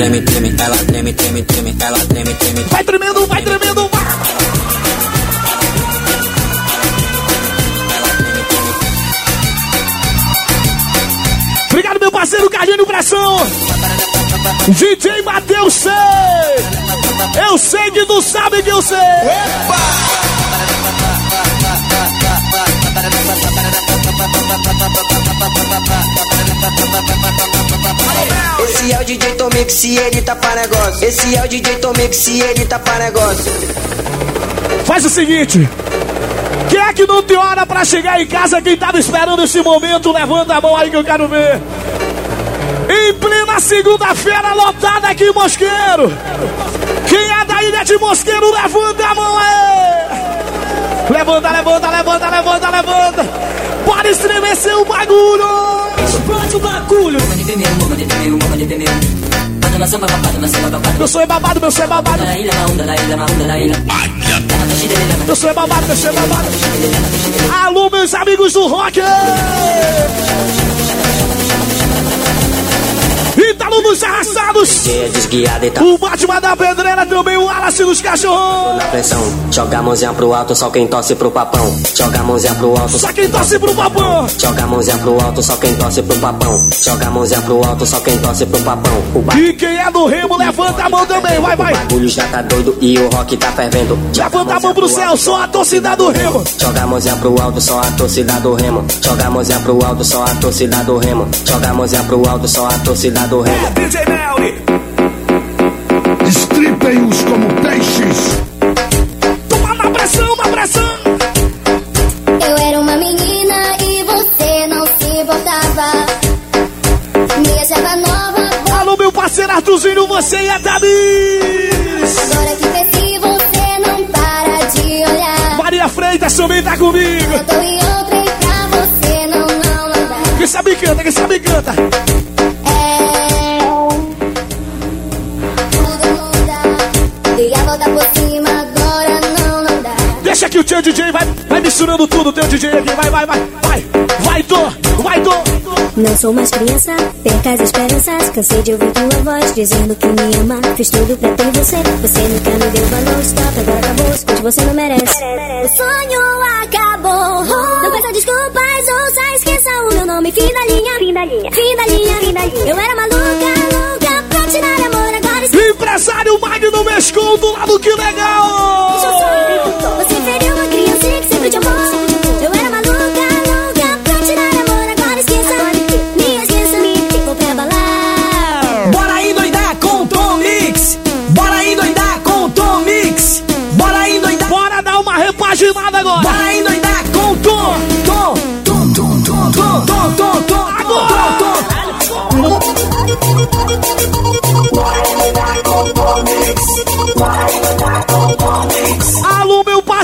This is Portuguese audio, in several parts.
treme, treme, ela treme, treme, treme, ela treme, treme. Vai tremendo, vai tremendo, vai! Obrigado, meu parceiro Carlinho Pressão! DJ Matheus C! Eu sei que tu sabe que eu sei! Esse é o DJ Tomix e ele tá pra negócio. Esse é o DJ Tomix e ele tá pra negócio. Faz o seguinte. Quem é que não tem hora pra chegar em casa? Quem tava esperando esse momento, levanta a mão aí que eu quero ver. Em plena segunda-feira, lotada aqui em Mosqueiro. Quem é da ilha de Mosqueiro, levanta a mão aí. Levanta, levanta, levanta, levanta, levanta. Pode estremecer o bagulho. Explode o bagulho. Meu sonho é babado, meu sonho é babado. Meu sonho é babado, meu sonho é babado. Alô, meus amigos do rock! Ítalo dos arrastados! É O Batman da Pedreira também, o Wallace dos cachorros! na pressão. Joga a mãozinha pro alto, só quem torce pro papão. Joga a mãozinha pro alto, Só quem torce pro papão! Joga a mãozinha pro alto, só quem torce pro papão. Joga a mãozinha pro alto, só quem torce pro papão. E quem é do Remo, levanta a mão também, vai, vai! o bagulho já tá doido e o rock tá fervendo. Levanta a mão pro céu, só a torcida do Remo! Joga a mãozinha pro alto, só a torcida do remo. Joga a mãozinha pro alto, só a torcida do remo. Joga a mãozinha pro alto, só a torcida do remo. DJ Melly! Estripem-os como peixes. Toma na pressão, na pressão! Eu era uma menina e você não se importava. Me achava nova, Alô, meu parceiro Arthurzinho, você e a Thabis! agora que cresci você não para de olhar. Maria Freitas também tá comigo! Eu tô em outra e pra você não, não, não dá. Quem sabe canta, quem sabe canta! O teu DJ vai, vai misturando tudo, teu DJ aqui, vai, vai, vai, vai! Vai, Tô! Vai, Tô! Não sou mais criança, perca as esperanças. Cansei de ouvir tua voz dizendo que me ama. Fiz tudo pra ter você, você nunca me deu valor. Stop, agora acabou, escute, você não merece. O sonho acabou. Não peça desculpas, ouça, esqueça o meu nome. Fim da linha, fim da linha, fim da linha, fim da linha. Eu era maluca, louca pra te dar amor, agora esquece. Empresário Magno Mescon do lado que legal!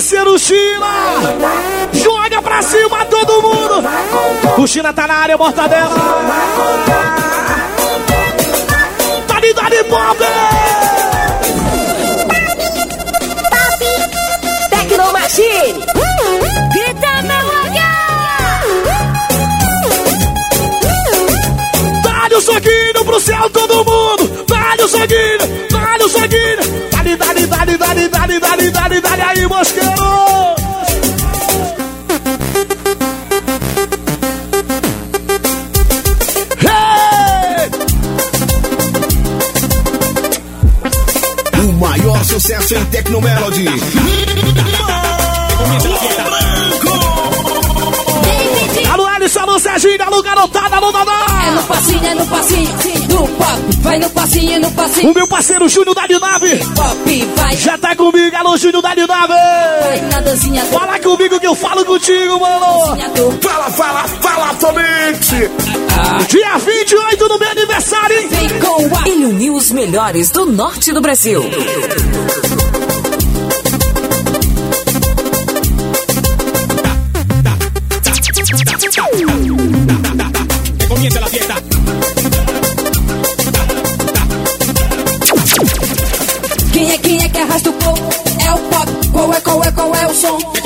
Parceiro China! Joga pra cima todo mundo! O China tá na área, mortadela! Dali, dali, Bob! Tecno Machine. Grita, meu Dá-lhe o soquinho pro céu, todo mundo! Dá-lhe o soquinho! Dá-lhe o soquinho! Dali, dali, dali, dali, dali, dali, O meu parceiro Júnior da Nave pop. Vai, já tá comigo, alô, Júnior da Nave! Fala comigo que eu falo contigo, mano! Fala, fala, fala, Tomix. Dia 28 do meu aniversário, hein? Ele uniu os melhores do norte do Brasil.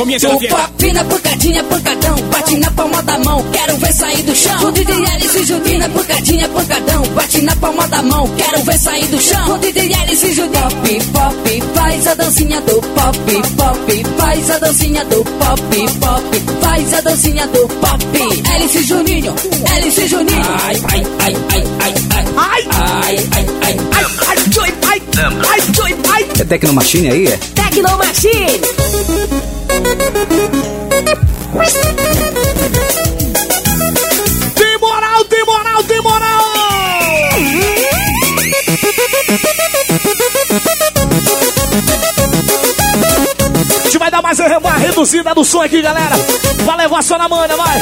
Do fiesta. pop na pancadinha, pancadão, bate na palma da mão, quero ver sair do chão. O DJ Alice e Juninho na pancadinha, pancadão, bate na palma da mão, quero ver sair do chão. O DJ Alice e Juninho. Pop, pop, faz a dancinha do pop, pop, faz a dancinha do pop, pop, faz a dancinha do pop. Alice e Juninho, Alice e Juninho. Ai, ai, ai, ai, ai, ai, Ai! ai, ai, ai, ai, Ai, Joy, ai, ai, Joy, ai. É Tecnomachine aí, é? Tecno Machine. Tem moral, tem moral, tem moral! A gente vai dar mais uma reduzida do som aqui, galera. Vai levar só na manha, vai.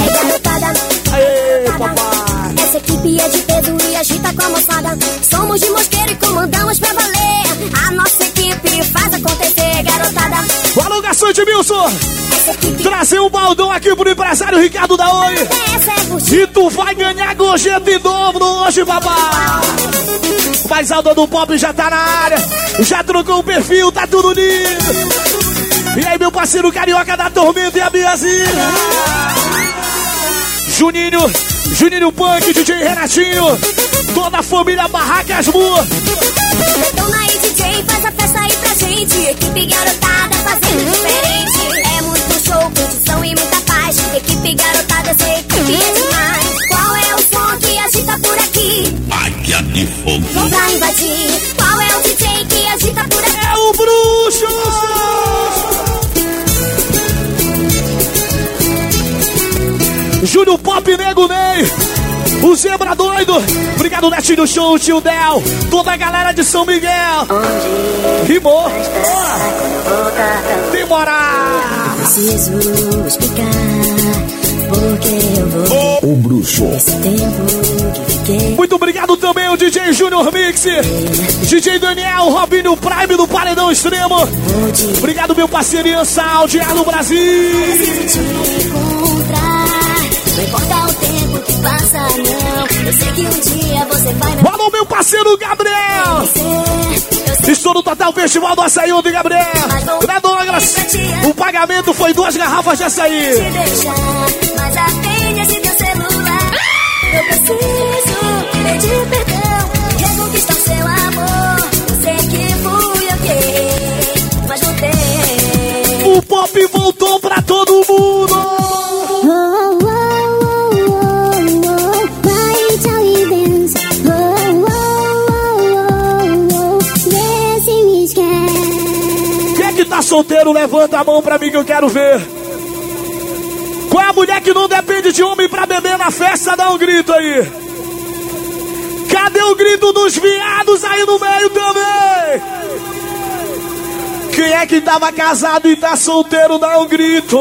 Aê, papai. essa equipe é de peso e agita com a moçada. Somos de mosqueiro e comandamos Alô, Wilson. Trazer um baldão aqui pro empresário Ricardo da Oi. E tu vai ganhar gorjeta em dobro hoje, papai. Mas a do pop já tá na área. Já trocou o perfil, tá tudo lindo. E aí, meu parceiro carioca da Tormenta e a Biazinha. Juninho, Juninho Punk, DJ Renatinho. Toda a família Barracas Mu. Detona aí, DJ, faz a festa aí pra gente. Equipe garotada diferente. É muito show, curtição e muita Obrigado, Netinho Show, tio Del. Toda a galera de São Miguel. Rimou. Tem moral. Preciso explicar porque eu vou O bruxo. esse tempo que fiquei. Muito obrigado também ao DJ Júnior Mix. DJ Daniel, Robinho Prime do Paredão Extremo. Obrigado, meu parceiro Ian Sal, de Ar no Brasil. preciso te encontrar. Não importa o tempo que passa, não. Eu sei que um dia você vai me Alô, meu parceiro Gabriel. Estou no Total Festival do Açaí de Gabriel. Na Douglas, o pagamento foi duas garrafas de açaí. te deixar, mas atende esse teu celular. Eu preciso pedir perdão, reconquistar o seu amor. Eu sei que fui eu que, mas não tem. O pop voltou pra todo mundo. Solteiro? Levanta a mão pra mim que eu quero ver. Qual é a mulher que não depende de homem pra beber na festa? Dá um grito aí. Cadê o grito dos viados aí no meio também? Quem é que tava casado e tá solteiro? Dá um grito.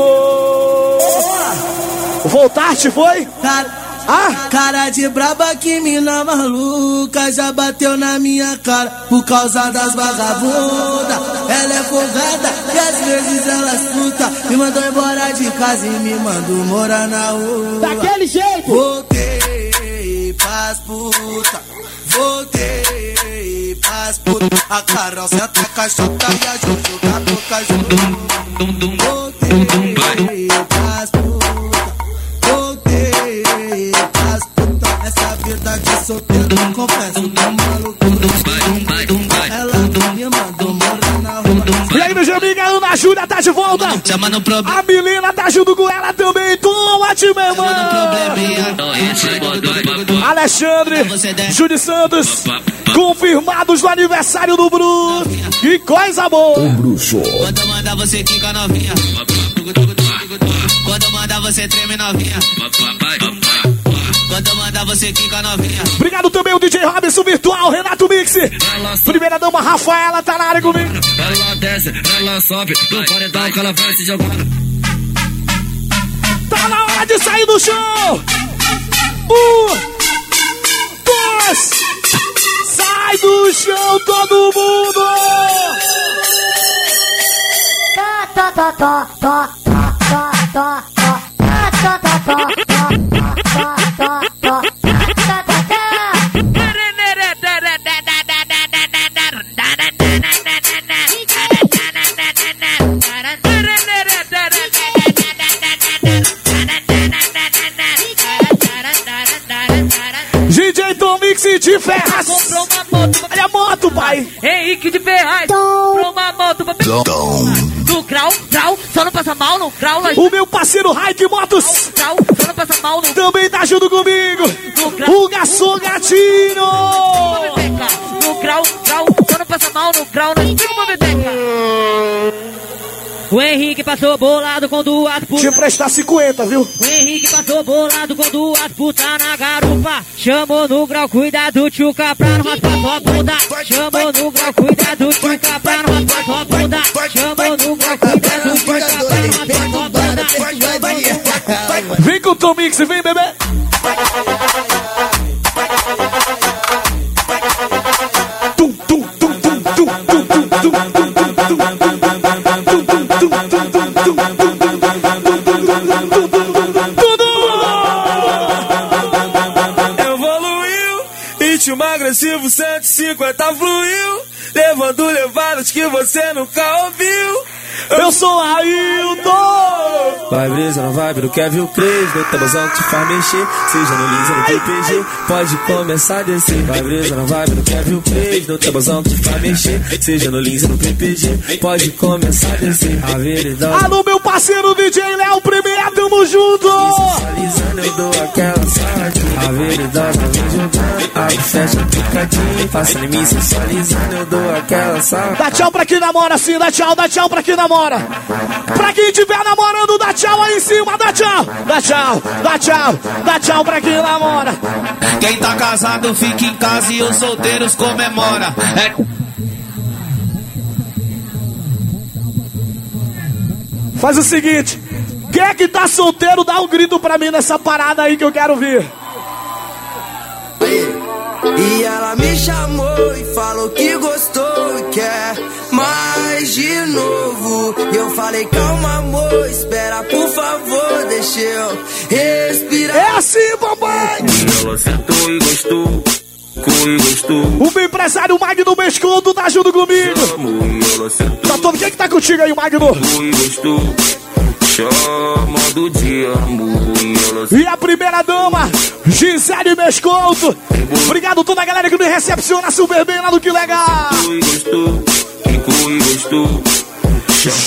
Voltaste, foi? Cara, Ah, cara de braba que mina maluca já bateu na minha cara por causa das vagabundas. Ela é folgada e às vezes ela escuta. Me mandou embora de casa e me mandou morar na rua. Daquele jeito. Voltei pras puta, voltei pras puta. A Carol senta a caixota e a Juju tá toca junto. Voltei de volta. Chama no problema. A Milena tá junto com ela também. Toma, meu irmão. Alexandre, Júlio Santos, confirmados no aniversário do Bruno. Que coisa boa. O bruxo. Quando eu mandar você quica novinha. Quando eu mandar você treme novinha. Você quica novinha. Obrigado também o DJ Robson Virtual, Renato Mix. Primeira dama Rafaela tá na área comigo. Ela desce, ela sobe, no paredão que ela vai se jogando. Tá na hora de sair do chão. Um, dois, sai do chão todo mundo. de Ferraz. Comprou uma moto. Olha a moto, pai. Henrique de Ferraz. Comprou uma moto. Do grau, grau, só não passa mal no grau. O meu parceiro Raik Motos. Grau, só não passa mal no Também tá junto comigo. O garçom gatino. No grau, grau, só não passa mal no tá grau. Não temos uma bebeca. O Henrique passou bolado com duas putas. Te emprestar 50, viu? O Henrique passou bolado com duas putas na garupa. Chamou no grau, cuidado, tchuca, pra não raspar sua bunda. Chamou no grau, cuidado, tchuca, pra não raspar sua bunda. Chamou no grau, cuidado, tchuca, pra não raspar sua bunda. Vem com o Tom Mix, vem, bebê. Evoluiu, ritmo agressivo 150 fluiu, levando levadas que você nunca ouviu. Eu sou Ailton! Vai brisa na vibe do Kevin Cres, no tabuzão que te faz mexer, seja no Lisa no PPG, pode começar a descer. Vai brisa na vibe do Kevin Cres, no tabuzão que te faz mexer, seja no Lisa no PPG, pode começar a descer. A veredade. Alô, meu parceiro DJ Léo Primeiro, tamo junto! Sensualizando, eu dou aquela saque. A veredade vem jogando, abre, fecha, picadinho, faça em mim sensualizando, eu dou aquela saque. Dá tchau pra quem namora, sim, dá tchau, dá tchau pra quem namora. Pra quem estiver namorando, dá tchau aí em cima, dá tchau, dá tchau, dá tchau, dá tchau pra quem namora. Quem tá casado fica em casa e os solteiros comemora. É Faz o seguinte, quem é que tá solteiro, dá um grito pra mim nessa parada aí que eu quero ver. E ela me chamou e falou que gostou e quer mais de novo. E eu falei, calma, amor, espera, por favor, deixa eu respirar. É assim, papai! Ela sentou e gostou, e. O meu empresário Magno Mesconto tá junto comigo. Tá todo quem é que tá contigo aí, Magno? gostou. Chamando de amor, e ela E a primeira dama, Gisele Mesconto. Obrigado a toda a galera que me recepciona super bem lá no Que Legal. e e.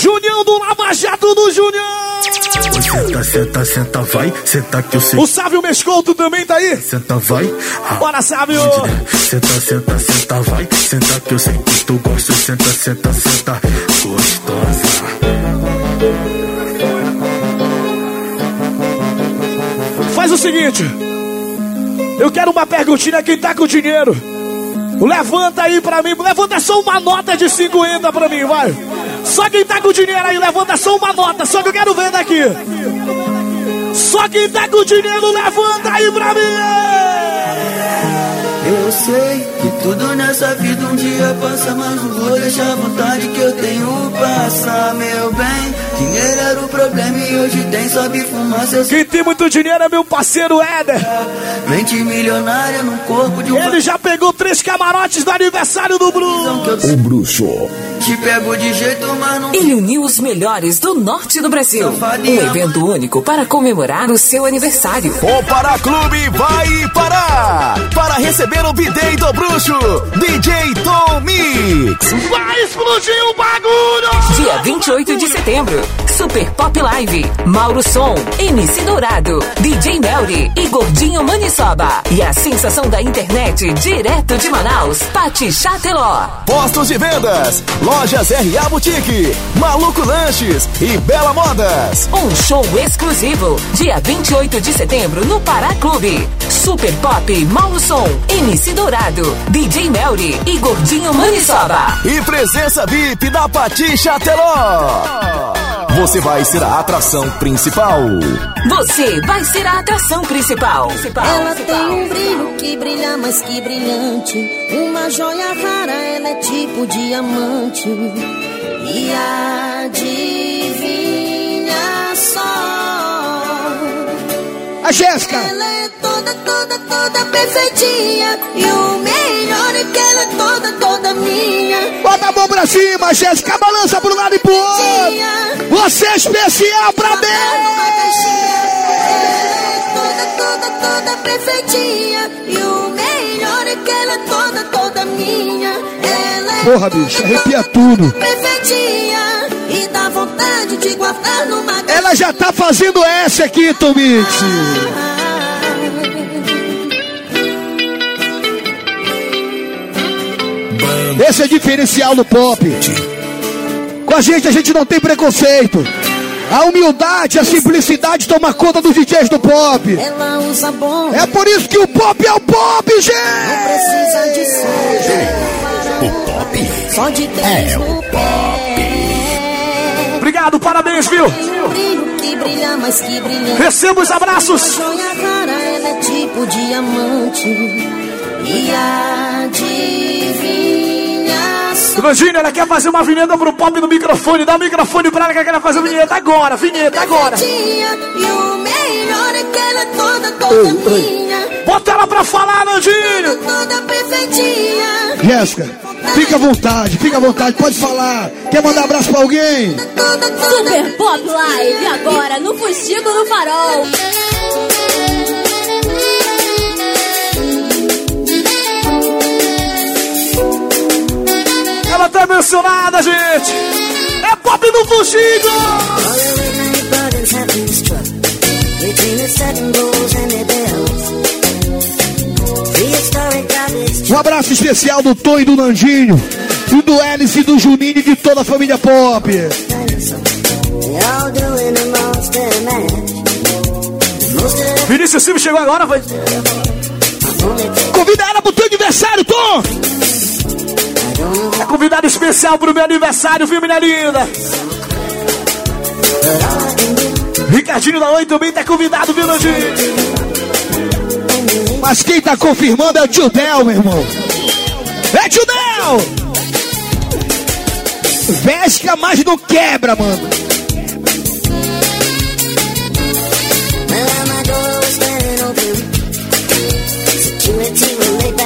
Junião do Lava Jato do Junião. Senta, senta, senta, vai. Senta que eu sei. O Sávio Mesconto também tá aí. Senta, vai. Ah, Bora, Sávio. Senta, senta, senta, vai. Senta que eu sei que tu gosta. Senta, senta, senta. Gostosa. Faz o seguinte. Eu quero uma perguntinha quem tá com dinheiro. Levanta aí pra mim. Levanta só uma nota de 50 pra mim, vai. Só quem tá com dinheiro aí, levanta só uma nota. Só que eu quero ver daqui. Só quem tá com dinheiro, levanta aí pra mim. Eu sei tudo nessa vida um dia passa, mas não vou deixar a vontade que eu tenho passar, meu bem. Dinheiro era o problema e hoje tem sobe fumaça. Eu Quem tem muito dinheiro é meu parceiro Éder. Mente milionária no corpo de um Ele já pegou três camarotes do aniversário do Bruno. O bruxo. Te pego de jeito, mas não Ele uniu os melhores do norte do Brasil. Um evento único para comemorar o seu aniversário. O Pará Clube vai parar para receber o bidei do bruxo, DJ Tom Mix. Vai explodir o bagulho! Dia 28 de setembro. Super Pop Live. Mauro Som. MC Dourado. DJ Melry. E Gordinho Maniçoba. E a sensação da internet direto de Manaus. Pati Chateló. Postos de vendas, lojas RA Boutique, Maluco Lanches e Bela Modas. Um show exclusivo. Dia 28 de setembro no Pará Clube. Super Pop Mauro Som. MC Dourado. DJ Melry. E Gordinho Maniçoba. E presença VIP da Pati Chateló. Você vai ser a atração principal. Você vai ser a atração principal. Ela tem um brilho que brilha mais que brilhante. Uma joia rara, ela é tipo diamante. E adivinha só. A Jéssica. Ela é toda, toda, toda perfeitinha. E o melhor é que ela é toda, toda minha. Bota a mão pra cima, Jéssica. Balança pro lado e pro outro. Você é especial pra mim. Toda, toda, toda perfeitinha. E o melhor é que ela é toda, toda minha. Porra, bicho, arrepia tudo. Ela já tá fazendo essa aqui, Tom Mix. Esse é diferencial do pop. Com a gente, a gente não tem preconceito. A humildade, a simplicidade toma conta dos DJs do pop. É por isso que o pop é o pop, gente! Não precisa de ser. O pop Só de é o pop. Obrigado, parabéns, viu? Um brilho que brilha mais que brilhante. Receba os abraços. É tipo diamante. E adivinha. Imagina, ela quer fazer uma vinheta pro pop no microfone. Dá o microfone pra ela que ela quer fazer vinheta agora. Vinheta agora. Perfeitinha, E o melhor é que ela é toda, toda minha. Bota ela pra falar, Nandinho. Toda perfeitinha. Jéssica, fica à vontade, fica à vontade, pode falar. Quer mandar abraço pra alguém? Super Pop Live agora no Fuxico do Farol. Ela tá emocionada, gente. É pop do Fuxico. Um abraço especial do Tom e do Nandinho. E do Hélice e do Juninho e de toda a família pop. Vinícius Silva chegou agora, foi? Convida ela pro teu aniversário, Tom! É convidado especial pro meu aniversário, viu, minha linda? Ricardinho da Oi também tá convidado, viu, Nandinho? Mas quem tá confirmando é o Tio Del, meu irmão. É Tio Del! Vesca, mas não quebra, mano.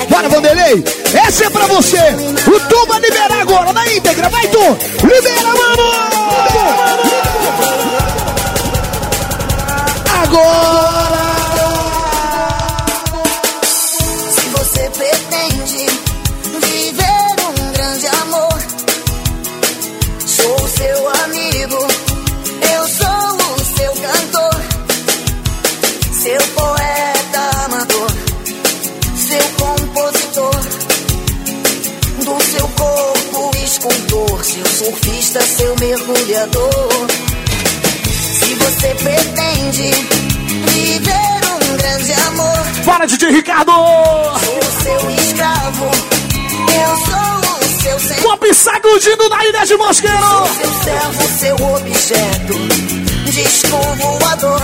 Bora, Vanderlei! Essa é pra você! O Tom vai liberar agora, na íntegra! Vai, Tom! Libera, mano! Agora! Surfista, seu mergulhador. Se você pretende viver um grande amor. Bora, DJ Ricardo! Sou seu escravo, eu sou o seu senhor. Pop sacudindo da ilha de Mosqueiro! Seu servo, seu objeto, disco voador.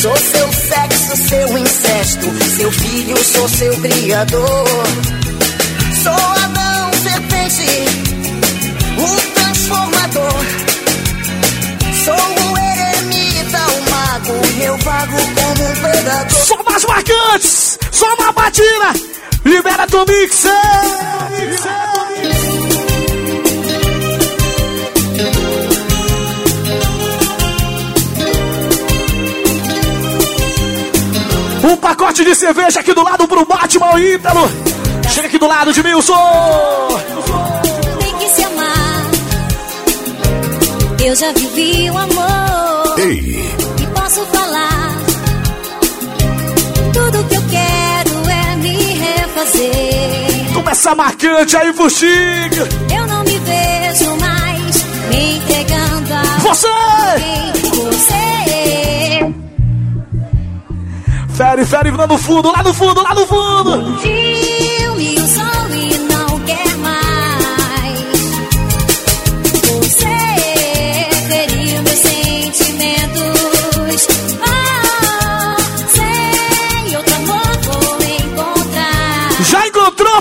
Sou seu sexo, seu incesto, seu filho, sou seu criador. Sou Adão, serpente, o transformador. Sou o eremita, o mago, eu vago como um predador. Só mais marcantes! Só uma batida! Libera teu mixer! Um pacote de cerveja aqui do lado pro Batman Ítalo! Chega aqui do lado de Milson! Eu já vivi o amor. Ei, E posso falar. Tudo que eu quero é me refazer. Toma essa marcante aí, Fuxiga! Eu não me vejo mais me entregando a Você! você. Fere, fere, lá no fundo, lá no fundo, lá no fundo! Viu-me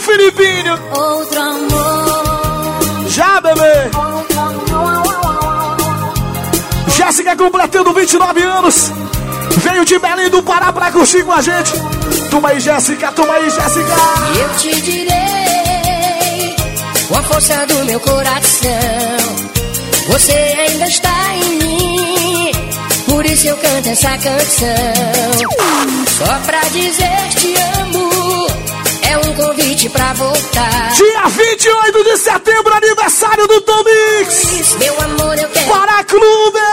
Filipinho? Outro amor. Já, bebê! Jéssica completando 29 anos. Veio de Belém do Pará pra curtir com a gente. Toma aí, Jéssica, toma aí, Jéssica. Eu te direi com a força do meu coração. Você ainda está em mim, por isso eu canto essa canção. Só pra dizer te amo, É um convite pra voltar. Dia 28 de setembro, aniversário do Tom Mix. Meu amor, eu quero. Para Clube!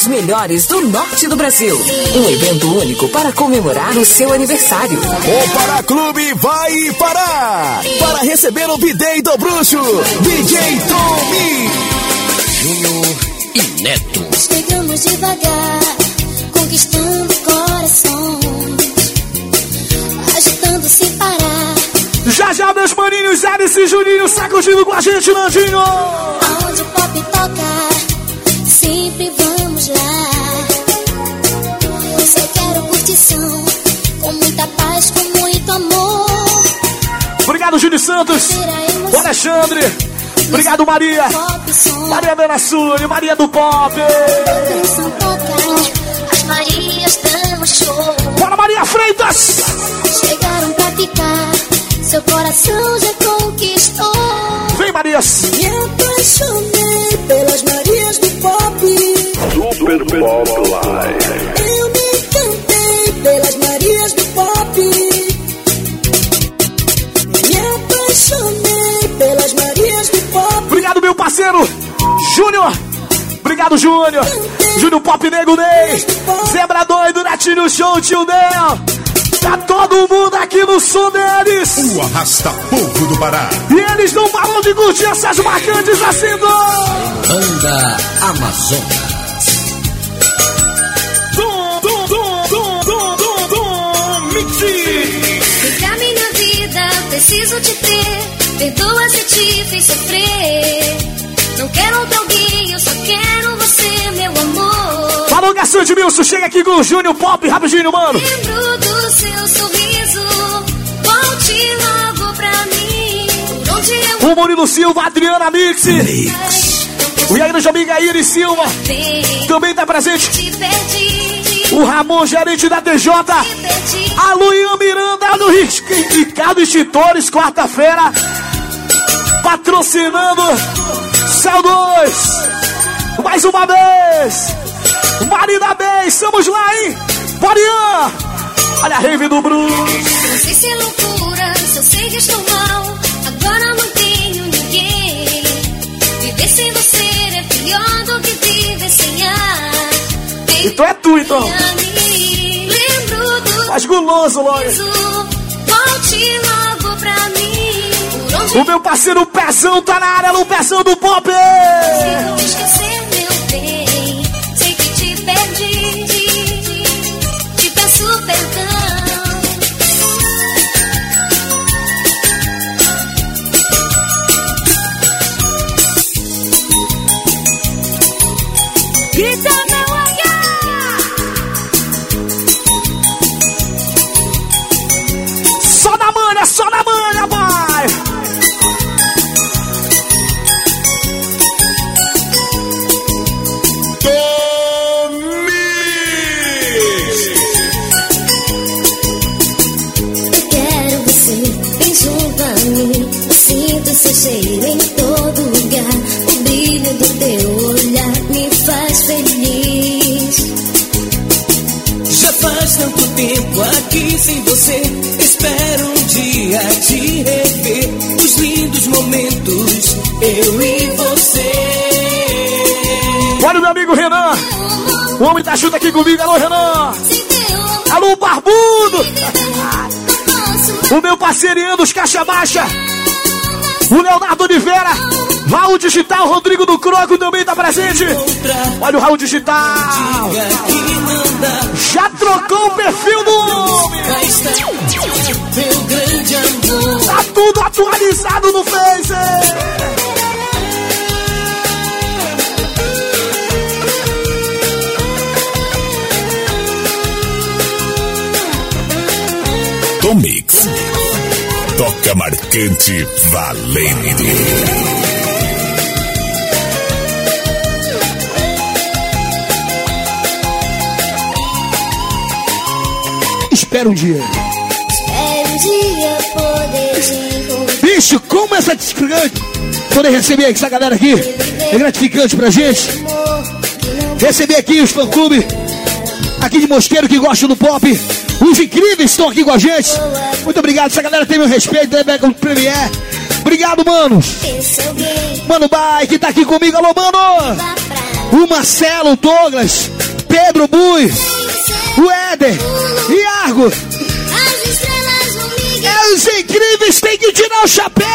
Os melhores do norte do Brasil. Um evento único para comemorar o seu aniversário. O Paraclube vai parar para receber o bidei do bruxo, DJ Tommy. Júnior e Neto. Chegamos devagar, conquistando corações, agitando sem parar. Já já, meus maninhos, Alice e Juninho sacudindo com a gente, Nandinho. Aonde o pop toca, sempre vamos lá. Só quero curtição, com muita paz, com muito amor. Obrigado, Júlio Santos. O Alexandre. Obrigado, Maria. Maria Sully, Maria do Pop. As Marias dão show. Bora, Maria Freitas. Chegaram pra ficar, seu coração já conquistou. Vem, Marias. Me apaixonei pelas Marias do pop. Super Pop Live. Eu me encantei pelas Marias do pop. Me apaixonei pelas Marias do pop. Obrigado, meu parceiro. Júnior. Obrigado, Júnior. Júnior Pop Nego Ney. Zebra doido, Netinho Show, tio Nel. Tá todo mundo aqui no som deles. O Arrasta Povo do Pará. E eles não param de curtir essas marcantes assim, do... Banda Amazonas. Preciso te ter. Perdoa se te fiz sofrer. Não quero outro alguém, eu só quero você, meu amor. Falou, garçom de Milson. Chega aqui com o Júnior Pop, rapidinho, mano. Lembro do seu sorriso. Volte logo pra mim. Onde eu O Murilo Silva, Adriana Mix. O Yair Jamiga Iris Silva. Também tá presente. te perdi. O Ramon, gerente da TJ. A Luian Miranda Ris- Ricardo Extintores, quarta-feira. Patrocinando Céu 2. Mais uma vez. Marina Bey, estamos lá, hein? Borian. Olha a rave do Bruno. Não sei se é loucura, se eu sei que estou mal. Agora não tenho ninguém. Viver sem você é pior do que viver sem ar. Então é tu, então. Mais guloso, logo onde O meu parceiro Pezão tá na área, no Pezão do Pop. consigo esquecer, Tá junto aqui comigo. Alô, Renan. Alô, Barbudo. O meu parceirinho dos Caixa Baixa. O Leonardo Oliveira. Raul Digital, Rodrigo do Croco também tá presente. Olha o Raul Digital. Já trocou o perfil do homem. Tá tudo atualizado no Face. Tom Mix. Toca marcante valendo. Espera um dia. Espero um dia poder te encontrar. Poxa, como é satisfacante poder receber essa galera aqui. É gratificante pra gente. Receber aqui os fã-clube aqui de Mosqueiro que gostam do pop. Os incríveis estão aqui com a gente. Muito obrigado. Essa galera tem meu respeito, né, com o Premier. Obrigado. Mano Bai, que tá aqui comigo. Alô, mano. O Marcelo, o Douglas, Pedro Bui, o Éder, Iargo. É os incríveis, tem que tirar o chapéu.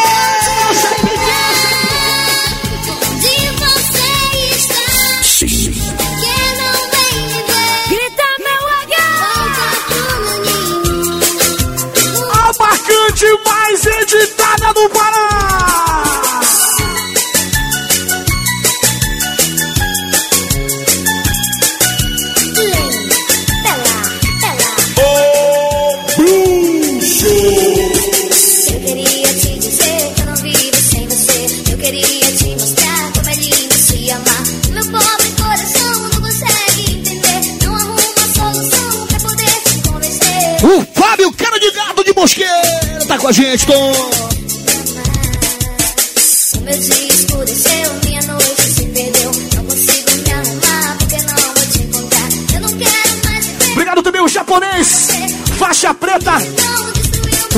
Mais editada do Pará. Tá com a gente, Tom. O meu dia escureceu, minha noite se perdeu. Não consigo me arrumar porque não vou te encontrar. Eu não quero mais viver. Obrigado também o japonês, faixa preta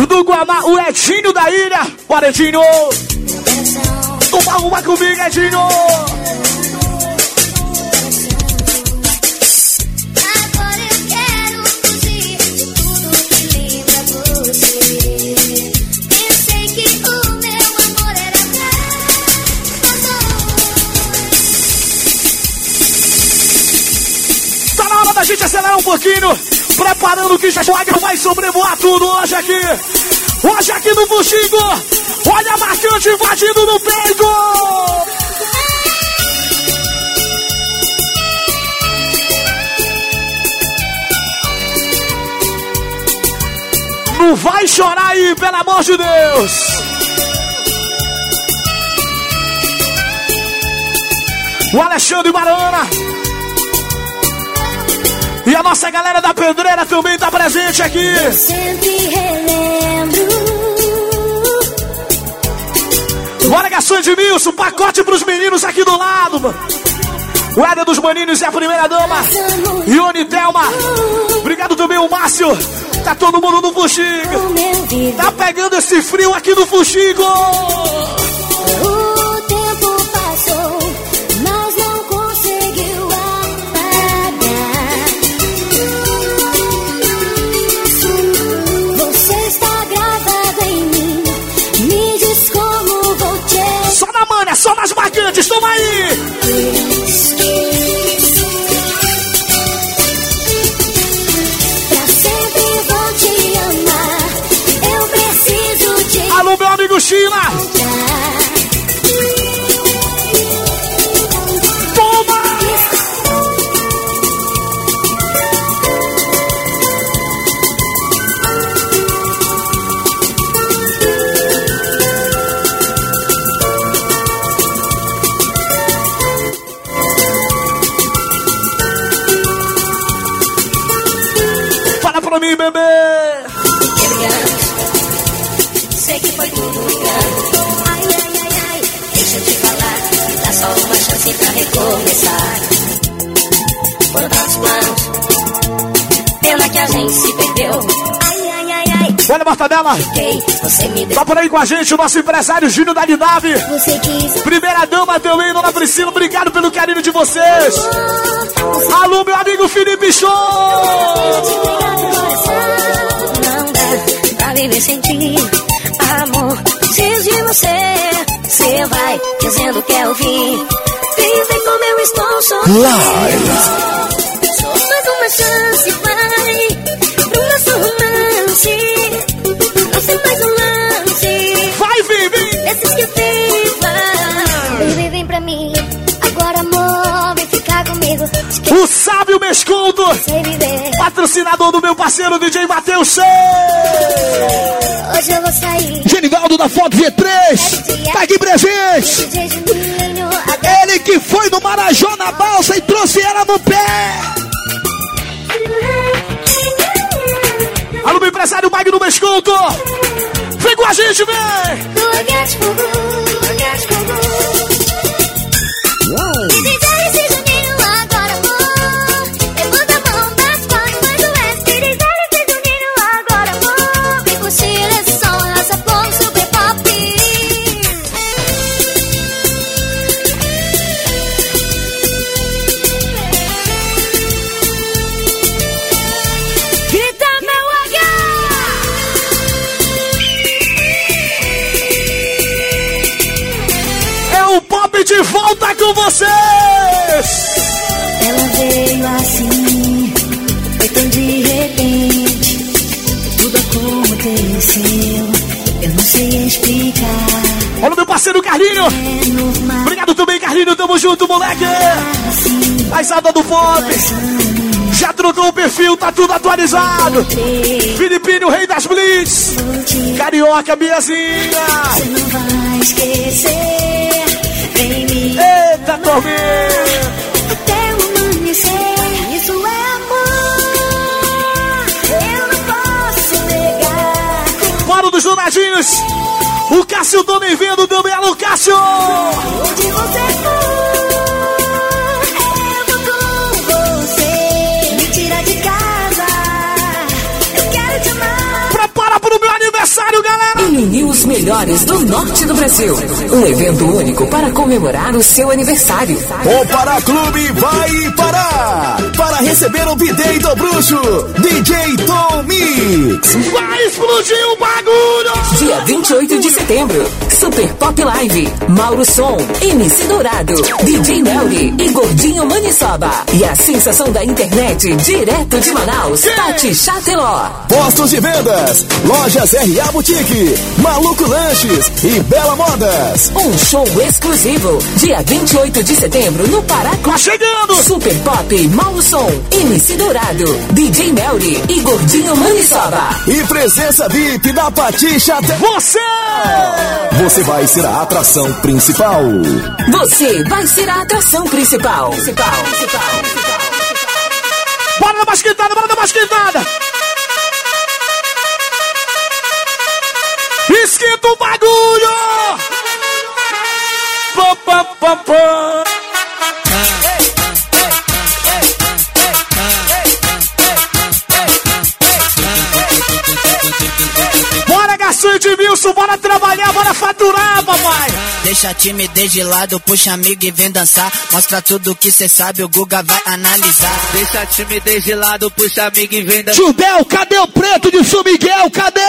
do Guamá, o Edinho da ilha. Bora, Edinho. Toma uma comigo, Edinho. Pouquinho. Preparando que já vai sobrevoar tudo hoje aqui. Hoje aqui no Fuxico. Olha a marcante invadindo no peito. Não vai chorar aí, pelo amor de Deus. O Alexandre Marana. E a nossa galera da Pedreira também tá presente aqui. Eu sempre relembro. Bora, garçom de Milson, pacote pros meninos aqui do lado, mano. O Éder dos Maninhos e a primeira dama. Ione Thelma. Obrigado também, o Márcio. Tá todo mundo no Fuxico. Tá pegando esse frio aqui no Fuxico. Nas marcantes, toma aí. Pra sempre vou te amar. Eu preciso te Alô, meu amigo Sheila. Mim, bebê. Sei que foi tudo engano. Ai, ai, ai, ai. Deixa eu te falar. Dá só uma chance pra recomeçar. Foram tantos planos. Pena que a gente se perdeu. Ai, ai, ai, ai. Olha, Mortadela. Fiquei, você me deu. Tá por aí com a gente o nosso empresário Júnior da Nave. Você quis. Primeira dama também, Dona Priscila. Obrigado pelo carinho de vocês. Alô, meu amigo Felipe Show. Não dá pra viver sem ti. Amor, preciso de você. Você vai dizendo que é o fim. Vem ver como eu estou sofrendo. Só mais uma chance, vai. Pro nosso romance. Não ser mais um lance. Vai, vem. Desses que viva. O sábio Mesconto. Patrocinador do meu parceiro DJ Matheus C. Hoje eu vou sair. Genivaldo da Foto V3. Tá aqui presente. Ele que foi no Marajó na balsa e trouxe ela no pé. Alô, meu empresário Magno Mesconto. Vem com a gente, vem! Olha o meu parceiro Carlinho! Obrigado também, Carlinho, tamo junto, moleque! Paisada do pop! Já trocou o perfil, tá tudo atualizado! Filipinho, rei das blitz! Carioca, Biazinha! Você não vai esquecer, vem me Eita, tormenta! até o amanhecer. Isso é amor, eu não posso negar. Bora dos Donadinhos! O Cássio também vendo também, alô Cássio! Onde você for, pro meu aniversário, galera! E uniu os melhores do norte do Brasil. Um evento único para comemorar o seu aniversário. O Pará Clube vai parar para receber o bidê do bruxo, DJ Tom Mix. Vai explodir o bagulho! Dia 28 de setembro, Super Pop Live, Mauro Som, MC Dourado, DJ Melly e Gordinho Maniçoba. E a sensação da internet, direto de Manaus, Tati Chateló. Postos de vendas, lojas RA Boutique, Maluco Lanches e Bela Modas. Um show exclusivo, dia 28 de setembro, no Pará. Tá chegando! Super Pop, Mauro Som, MC Dourado, DJ Melly e Gordinho Maniçoba. E presença VIP da Patixa até Você! Você vai ser a atração principal. Você vai ser a atração principal. Principal, principal. Bora dar mais quintada, bora dar mais quintada! Esquenta o bagulho! Pam, pam, pam, pam. Bora, garçom Edmilson, bora trabalhar, bora faturar! Deixa a timidez de lado, puxa amigo e vem dançar. Mostra tudo que cê sabe, o Guga vai analisar. Deixa a timidez de lado, puxa amigo e vem dançar. Judel, cadê o preto de São Miguel? Cadê?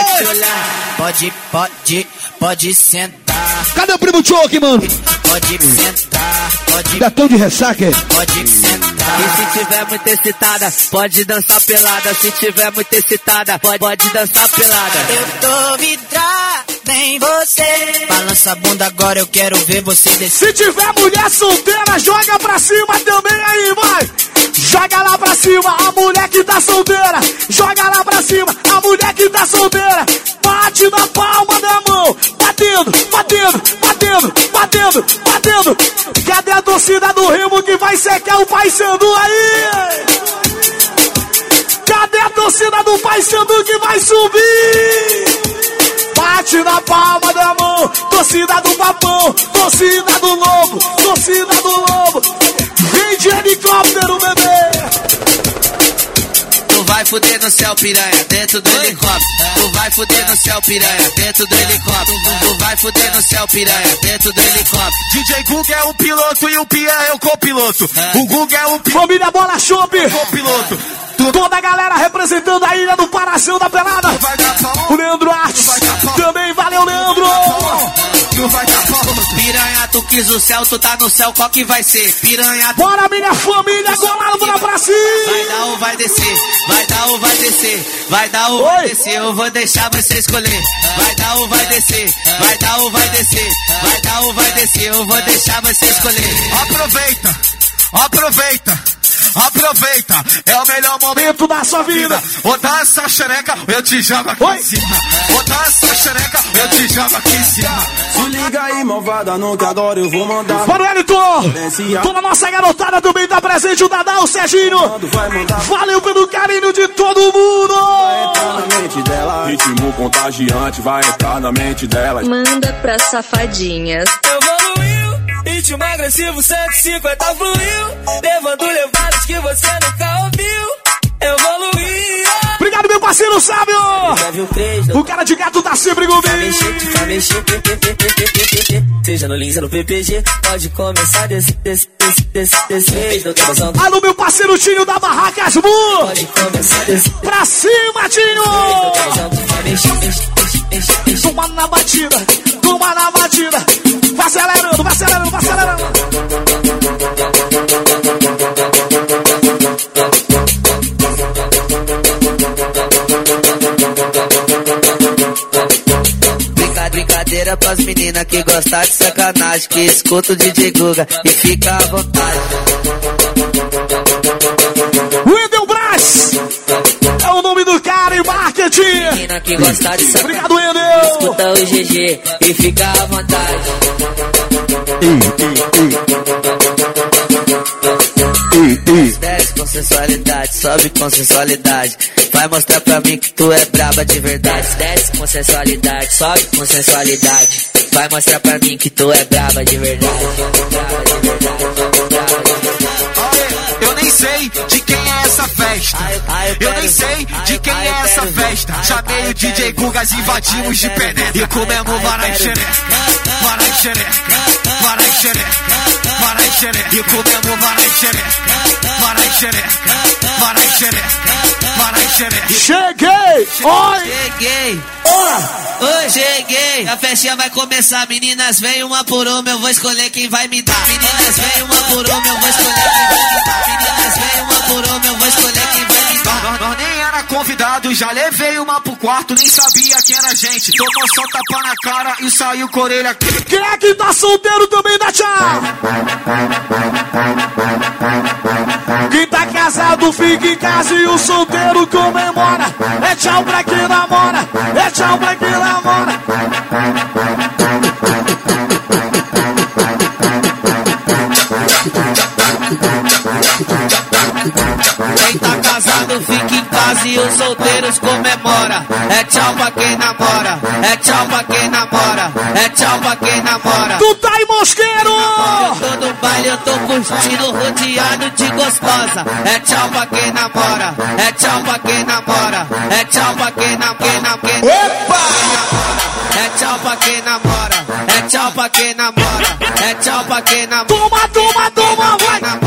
Pode, pode, pode sentar. Cadê o primo Choke, mano? Pode sentar, pode, Ainda tão de ressaca, pode sentar. E se tiver muito excitada, pode dançar pelada. Se tiver muito excitada, pode, pode dançar pelada. Eu tô vidrada em você. Balança a bunda agora, eu quero ver você descer. Se tiver mulher solteira, joga pra cima também aí, vai! Joga lá pra cima, a mulher que tá solteira! Joga lá pra cima, a mulher que tá solteira! Bate na palma da mão! Batendo, batendo, batendo, batendo, batendo! Cadê a torcida do Remo que vai secar o Pai Sandu aí? Cadê a torcida do Pai Sandu que vai subir? Bate na palma da mão, torcida do papão, torcida do lobo, torcida do lobo. Fuder no céu, piranha, dentro do helicóptero. Tu vai fuder no céu, piranha, dentro do helicóptero. Tu vai fuder no céu, piranha, dentro do helicóptero. DJ Guga é o piloto e o Pia é o copiloto. O Guga é o Família Bola Chopp. copiloto. Toda a galera representando a ilha do Paração da Pelada. O Leandro Artes. Também valeu, Leandro. Tu vai dar palma. Piranha, tu quis o céu, tu tá no céu, qual que vai ser? Piranha, tu Bora, minha família, golado pra pra cima. vai dar ou vai descer? Vai dar ou vai descer? Vai dar ou vai descer? Eu vou deixar você escolher. Vai dar ou vai descer? Vai dar ou vai descer? Vai dar ou vai descer? Eu vou deixar você escolher. Aproveita, aproveita. Aproveita, é o melhor momento da sua vida. Botar essa xereca, eu te jogo aqui Oi. em cima. Botar essa xereca, eu te jogo aqui em cima. Se liga aí, malvada, não que agora eu vou mandar. Bora, Wellington! Toda a nossa garotada também tá presente, o Dadá, o Serginho. Valeu pelo carinho de todo mundo! na mente dela. Ritmo contagiante vai entrar na mente dela. Manda pra safadinhas. Evoluiu, ritmo agressivo 150 fluiu, levando levadas que você nunca ouviu. Evoluiu. Obrigado, meu parceiro Sábio! O cara de gato tá sempre comigo! Seja no Lins ou no PPG, pode começar desse, desse, desse, desse, mês. Alô, meu parceiro Tinho da começar desse, Pra cima, Tinho! Toma na batida, toma na batida. Vai acelerando, vai acelerando, vai acelerando. Brinca- Brincadeira pras meninas que gostam de sacanagem, que escuta o DJ Guga e fica à vontade. Wendel Brás! Nome do cara em marketing! Menina que gosta de sacanagem, Obrigado, Wendel! escuta o GG e fica à vontade. Desce com sensualidade, sobe com sensualidade. Vai mostrar pra mim que tu é braba de verdade. Desce com sensualidade, sobe com sensualidade. Vai mostrar pra mim que tu é braba de verdade. Eu nem sei de quem é essa festa. Eu nem sei de quem é essa festa. Chamei o DJ Gugas, invadimos de penetra. E comemos varai xereca, varai xereca, varai xereca, varai xereca. E comemos varai xereca, varai xereca, varai xereca, varai xereca. Cheguei! Oi! Cheguei! Oi, cheguei! A festinha vai começar, meninas, vem uma por uma, eu vou escolher quem vai me dar. Meninas, vem uma por uma, eu vou escolher quem vai me dar. Meninas, vem uma por uma, eu vou escolher Nós, nós nem era convidado, já levei uma pro quarto, nem sabia quem era gente. Tomou só tapa na cara e saiu com. Quem é que tá solteiro também dá tchau! Quem tá casado fica em casa e o solteiro comemora. É tchau pra quem namora, é tchau pra quem namora. Quem tá casado fica em casa e os solteiros comemora. É tchau pra quem namora, é tchau pra quem namora, é tchau pra quem namora. Tu tá em mosqueiro! Eu tô no baile, eu tô curtindo, rodeado de gostosa. É tchau pra quem namora, é tchau pra quem namora, é tchau pra quem namora, quem nam- quem É tchau pra quem namora, é tchau pra quem namora, é tchau pra quem namora. Toma, toma, toma, vai!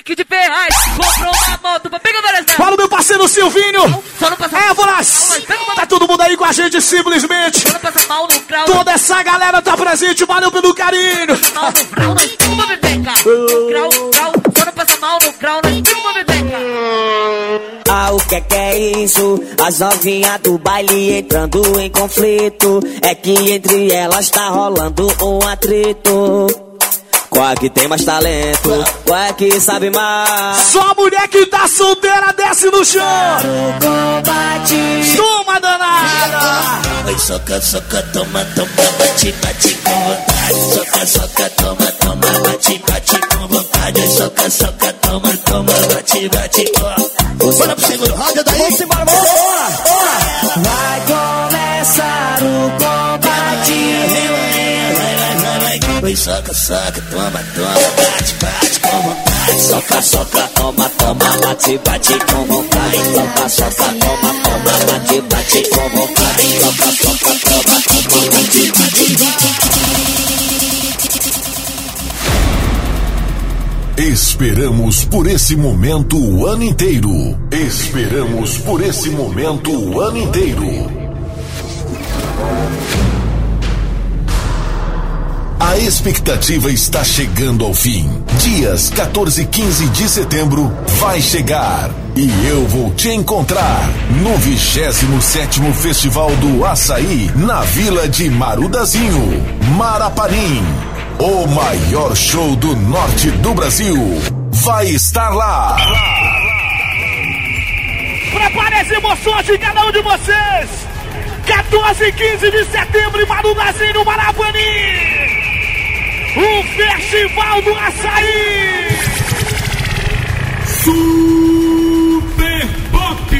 Henrique de Ferraz comprou uma moto pra pegar várias. Fala meu parceiro Silvinho! Só não passa Évolas! Tá todo mundo aí com a gente, simplesmente! Só não passa mal no grau. Toda essa galera tá presente, valeu pelo carinho! Mal no grau, nós temos uma bebeca. Grau, grau, só não passa mal no grau, nós temos uma bebeca. Ah, o que é que é isso? As novinhas do baile entrando em conflito. É que entre elas tá rolando um atrito. Qual é que tem mais talento? Qual é que sabe mais? Só a mulher que tá solteira desce no chão! Combate. Toma danada! Oi, soca, soca, toma, toma, bate, bate com vontade. Soca, soca, toma, toma, bate, bate com vontade. Oi, soca, soca, toma, toma, bate, bate com Bora pro segundo roda daí. Vamos embora, vamos embora. Vai começar o Oi, soca, soca, toma, toma, bate, bate com vontade. Soca, soca, toma, toma, bate, bate com vontade. Soca, soca, toma, toma, bate, bate com vontade. Soca, soca, toma, toma, bate, bate. Esperamos por esse momento o ano inteiro. Esperamos por esse momento o ano inteiro. Expectativa está chegando ao fim. Dias 14 e 15 de setembro vai chegar. E eu vou te encontrar no 27 Festival do Açaí, na Vila de Marudazinho, Marapanim. O maior show do norte do Brasil vai estar lá. Prepare as emoções de cada um de vocês. 14 e 15 de setembro em Marudazinho, Marapanim. O Festival do Açaí. Super Pop.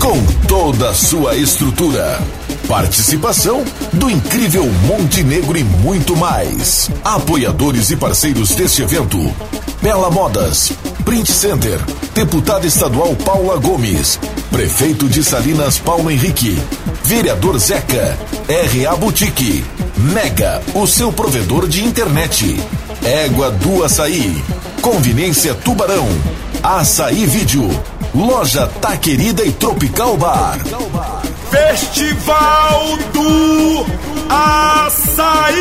Com toda a sua estrutura. Participação do incrível Montenegro e muito mais. Apoiadores e parceiros deste evento: Bela Modas, Print Center, Deputada Estadual Paula Gomes, Prefeito de Salinas Paulo Henrique, Vereador Zeca, RA Boutique, Mega, o seu provedor de internet, Égua do Açaí, Conveniência Tubarão, Açaí Vídeo, Loja Tá Querida e Tropical Bar. Festival do Açaí.